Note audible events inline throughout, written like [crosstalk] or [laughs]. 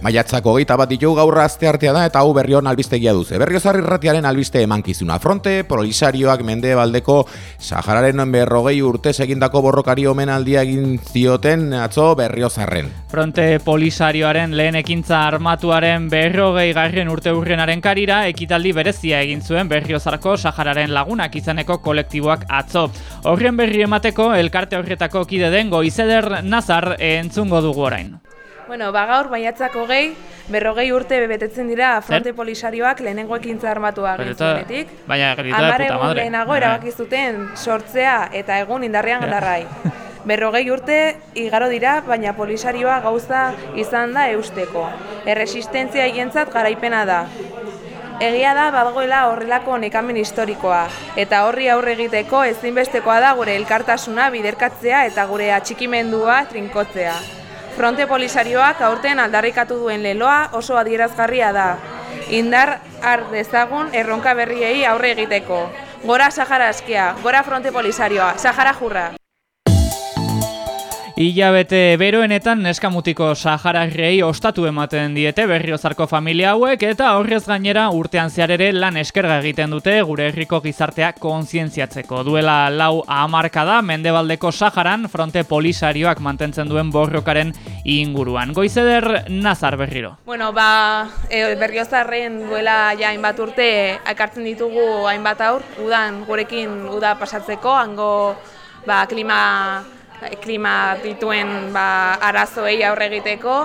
Be, maiatzako geita bat ditu gaur azte artea da eta hau berrion albistegia duze. Berriozar irratiaren albiste emankizuna. Fronte, polisarioak mende baldeko Sahararen berrogei urte egindako borrokari omenaldia egin zioten atzo berriozarren. Fronte polisarioaren lehen ekintza armatuaren berrogei garren urte urrenaren karira, ekitaldi berezia egin zuen berriozarko Sahararen lagunak izaneko kolektiboak atzo. Horren berri emateko, elkarte horretako kide den goizeder nazar entzungo dugu orain. Bueno, ba gaur baiatzako gehi, berrogei urte bebetetzen dira fronte polisarioak lehenengo ekintza armatua gintzunetik. Baina, gerita de puta madre. lehenago erabakizuten sortzea eta egun indarrean gandarrai. [laughs] Berrogei urte igaro dira, baina polisarioa gauza izan da eusteko. Erresistentzia hientzat garaipena da. Egia da badagoela horrelako nekamen historikoa, eta horri aurre egiteko ezinbestekoa da gure elkartasuna biderkatzea eta gure atxikimendua trinkotzea. Fronte polisarioak aurten aldarrikatu duen leloa oso adierazgarria da. Indar har dezagun erronka berriei aurre egiteko. Gora Sahara askia, gora fronte polisarioa, Sahara jurra. Ilabete beroenetan neskamutiko Sahararrei ostatu ematen diete berriozarko familia hauek eta horrez gainera urtean zehar ere lan eskerga egiten dute gure herriko gizartea kontzientziatzeko. Duela lau amarka da mendebaldeko Saharan fronte polisarioak mantentzen duen borrokaren inguruan. Goizeder nazar berriro. Bueno, ba, e, berriozarren duela ja hainbat urte ekartzen ditugu hainbat aur, udan gurekin uda pasatzeko, hango ba, klima klima dituen ba, arazoei aurre egiteko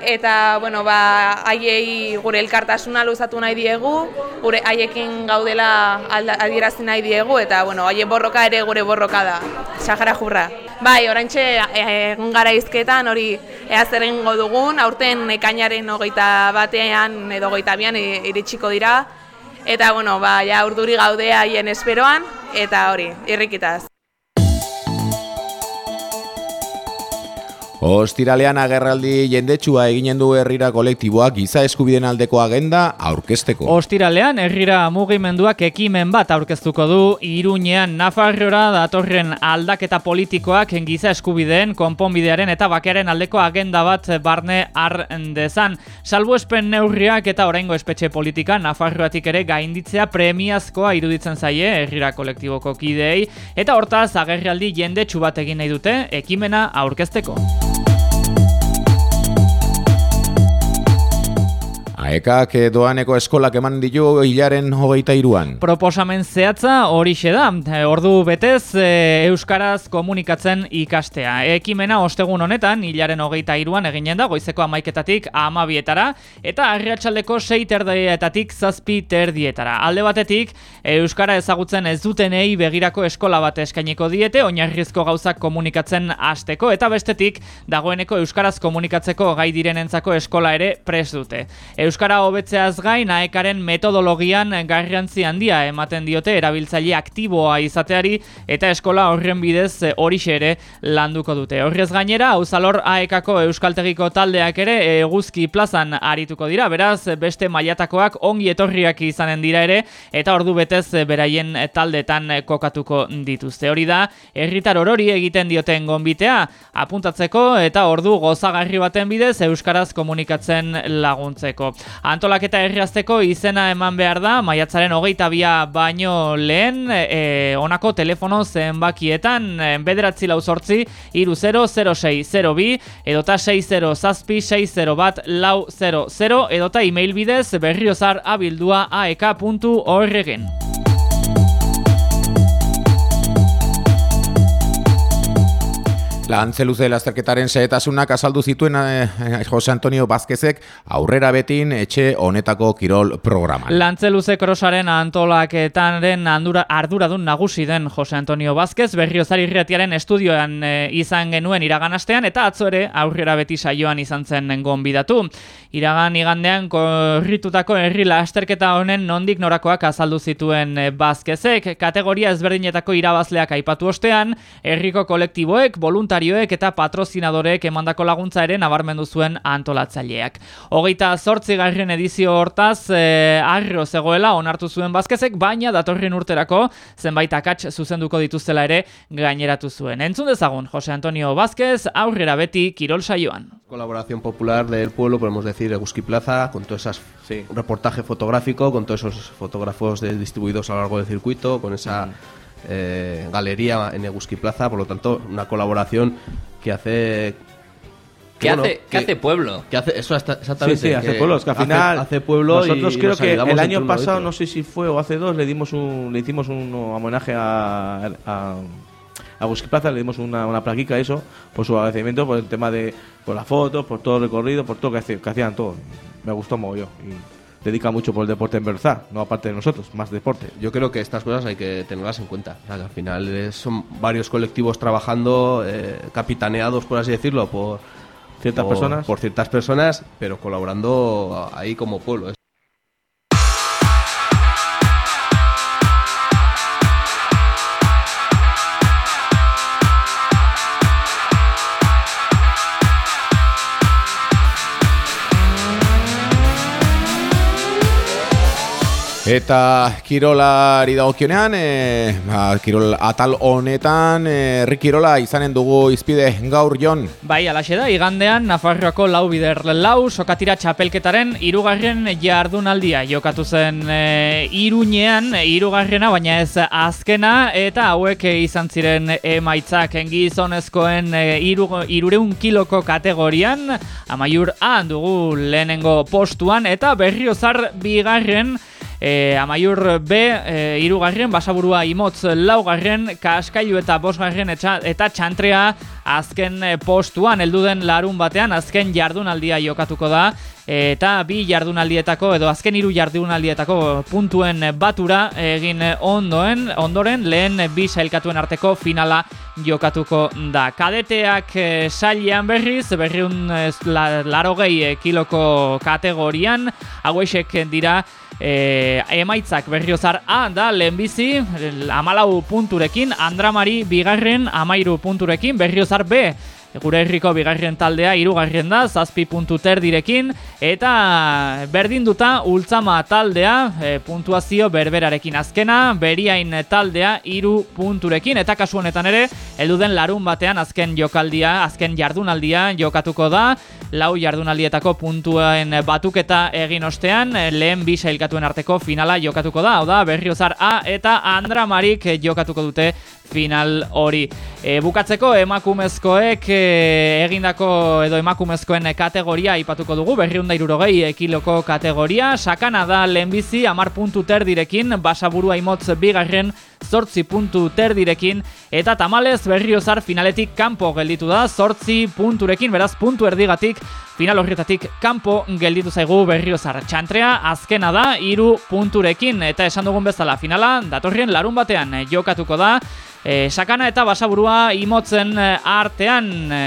eta bueno, ba, haiei gure elkartasuna luzatu nahi diegu, gure haiekin gaudela adierazi nahi diegu eta bueno, haien borroka ere gure borroka da. Sahara jurra. Bai, oraintxe egun gara izketan hori ea zer dugun, aurten ekainaren hogeita batean edo hogeita bian iritsiko dira. Eta, bueno, ba, ja urduri gaudea haien esperoan, eta hori, irrikitaz. Ostiralean agerraldi jendetsua eginen du herrira kolektiboak giza eskubideen aldeko agenda aurkezteko. Ostiralean herrira mugimenduak ekimen bat aurkeztuko du Iruñean Nafarrora datorren aldaketa politikoak giza eskubideen konponbidearen eta bakearen aldeko agenda bat barne har dezan. Salbuespen neurriak eta oraingo espetxe politika Nafarroatik ere gainditzea premiazkoa iruditzen zaie herrira kolektiboko kideei eta hortaz agerraldi jendetsu bat egin nahi dute ekimena aurkezteko. Aekak doaneko eskolak eman ditu hilaren hogeita iruan. Proposamen zehatza hori da. Ordu betez e, Euskaraz komunikatzen ikastea. Ekimena ostegun honetan hilaren hogeita iruan eginen da goizeko amaiketatik amabietara eta arriatxaldeko sei terdietatik zazpi terdietara. Alde batetik Euskara ezagutzen ez dutenei begirako eskola bat eskainiko diete oinarrizko gauzak komunikatzen hasteko eta bestetik dagoeneko Euskaraz komunikatzeko gai direnentzako eskola ere pres dute. Euskara hobetzeaz gain aekaren metodologian garrantzi handia ematen diote erabiltzaile aktiboa izateari eta eskola horren bidez horixe ere landuko dute. Horrez gainera, Auzalor aekako euskaltegiko taldeak ere eguzki plazan arituko dira, beraz beste mailatakoak ongi etorriak izanen dira ere eta ordu betez beraien taldetan kokatuko dituzte. Hori da, herritar orori egiten dioten gonbitea apuntatzeko eta ordu gozagarri baten bidez euskaraz komunikatzen laguntzeko. Antolaketa herriazteko izena eman behar da, maiatzaren hogeita bia baino lehen, e, onako telefono zenbakietan, e, bederatzi lau sortzi, iru 0, 0, 6, 0, bi, edota 6, 0, zazpi, 6, 0, bat, lau, 0, 0, edota email bidez berriozar abildua aek.orgen. La antzeluze lasterketaren sehetasunak azaldu zituen eh, eh, Jose Antonio Vázquezek aurrera betin etxe honetako kirol programa. Lantzeluze krosaren antolaketaren andura, arduradun nagusi den Jose Antonio Vázquez berriozari irretiaren estudioan eh, izan genuen iraganastean eta atzo ere aurrera beti saioan izan zen gonbidatu. Iragan igandean korritutako herri lasterketa honen nondik norakoak azaldu zituen Vázquezek kategoria ezberdinetako irabazleak aipatu ostean, herriko kolektiboek, voluntari voluntarioek eta patrozinadoreek emandako laguntza ere nabarmendu zuen antolatzaileak. Hogeita zortzi garren edizio hortaz e, arro zegoela onartu zuen bazkezek, baina datorren urterako zenbait akats zuzenduko dituztela ere gaineratu zuen. Entzun dezagun, Jose Antonio Bazkez, aurrera beti kirol saioan. Colaboración popular del pueblo, podemos decir, Eguski Plaza, con todo esas Sí. un reportaje fotográfico, con todos esos fotógrafos de- distribuidos a lo largo del circuito, con esa eh, galería en Eguski Plaza, por lo tanto, una colaboración que hace... ¿Qué, bueno, hace, ¿Qué hace pueblo? que hace eso hasta- Sí, exactamente. sí, hace que pueblo. Es que al final. hace, pueblo Nosotros y creo nos que el año pasado, no sé si fue o hace dos, le dimos un, le hicimos un homenaje a. a a Busqui Plaza le dimos una, una plaquica eso por su agradecimiento por el tema de por las fotos, por todo el recorrido, por todo que, hace- que hacían todo. Me gustó mogollón y dedica mucho por el deporte en Berzá, no aparte de nosotros, más deporte. Yo creo que estas cosas hay que tenerlas en cuenta. O sea, que al final son varios colectivos trabajando, eh, capitaneados, por así decirlo, por Ciertas por- personas. por ciertas personas, pero colaborando ahí como pueblo. Eta kirolari dagokionean, e, ba, kirol atal honetan, herri kirola izanen dugu izpide gaur jon. Bai, alaxe da, igandean Nafarroako lau bider lau sokatira txapelketaren irugarren jardunaldia jokatu zen e, iruñean, irugarrena, baina ez azkena, eta hauek izan ziren emaitzak gizonezkoen e, iru, irureun kiloko kategorian, amaiur A dugu lehenengo postuan, eta berriozar bigarren, E, amaiur B, e, irugarren, basaburua imotz laugarren, kaskailu eta bosgarren eta txantrea azken e, postuan, elduden larun batean, azken jardunaldia jokatuko da, eta bi jardunaldietako, edo azken hiru jardunaldietako puntuen batura egin ondoen, ondoren lehen bi sailkatuen arteko finala jokatuko da. Kadeteak e, sailean berriz, berriun e, la, larogei kiloko kategorian, hauesek dira e, emaitzak berriozar A da lehenbizi amalau punturekin, Andramari bigarren amairu punturekin, berriozar B gure herriko bigarren taldea hirugarren da, zazpi puntu terdirekin, eta berdinduta ultzama taldea e, puntuazio berberarekin azkena, beriain taldea hiru punturekin, eta kasu honetan ere, elduden larun batean azken jokaldia, azken jardunaldia jokatuko da, lau jardunaldietako puntuen batuketa egin ostean, lehen bi sailkatuen arteko finala jokatuko da, hau da, berriozar A eta Andra Marik jokatuko dute final hori. E, bukatzeko emakumezkoek e, egindako edo emakumezkoen kategoria aipatuko dugu, berriunda irurogei kiloko kategoria, sakana da lehenbizi, amar puntu terdirekin, basaburua imotz bigarren, zortzi puntu terdirekin, eta tamalez berriozar finaletik kanpo gelditu da, zortzi punturekin, beraz puntu erdigatik, final horretatik kanpo gelditu zaigu berriozar. Txantrea azkena da, iru punturekin, eta esan dugun bezala finala, datorrien larun batean jokatuko da, E, sakana eta basaburua imotzen artean e,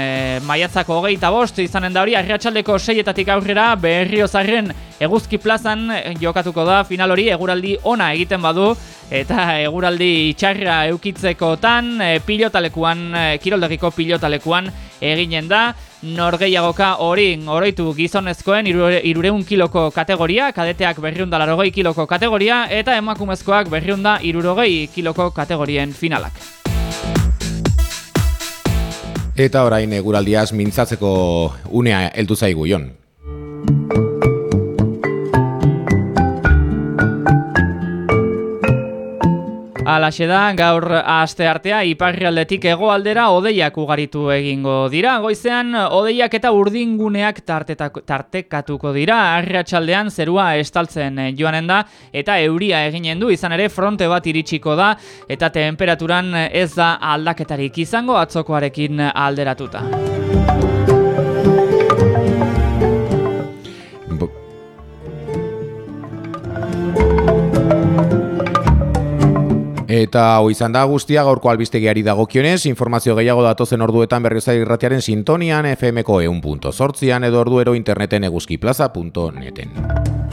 maiatzako hogeita bost izanen da hori arriatxaldeko seietatik aurrera berriozarren eguzki plazan jokatuko da final hori eguraldi ona egiten badu eta eguraldi txarra eukitzekotan e, pilotalekuan, e, kiroldegiko pilotalekuan eginen da norgeiagoka hori oroitu gizonezkoen irure, irureun kiloko kategoria, kadeteak berriunda larogei kiloko kategoria, eta emakumezkoak berriunda irurogei kiloko kategorien finalak. Eta orain eguraldiaz mintzatzeko unea heldu zaigu jon. Alaxe da, gaur aste artea iparrialdetik hegoaldera odeiak ugaritu egingo dira. Goizean odeiak eta urdinguneak tartekatuko dira. Arratsaldean zerua estaltzen joanen da eta euria eginen du izan ere fronte bat iritsiko da eta temperaturan ez da aldaketarik izango atzokoarekin alderatuta. Eta hau izan da guztia gaurko albistegiari dagokionez, informazio gehiago datozen orduetan berriozai irratiaren sintonian FMko eun.sortzian edo orduero interneten eguzkiplaza.neten.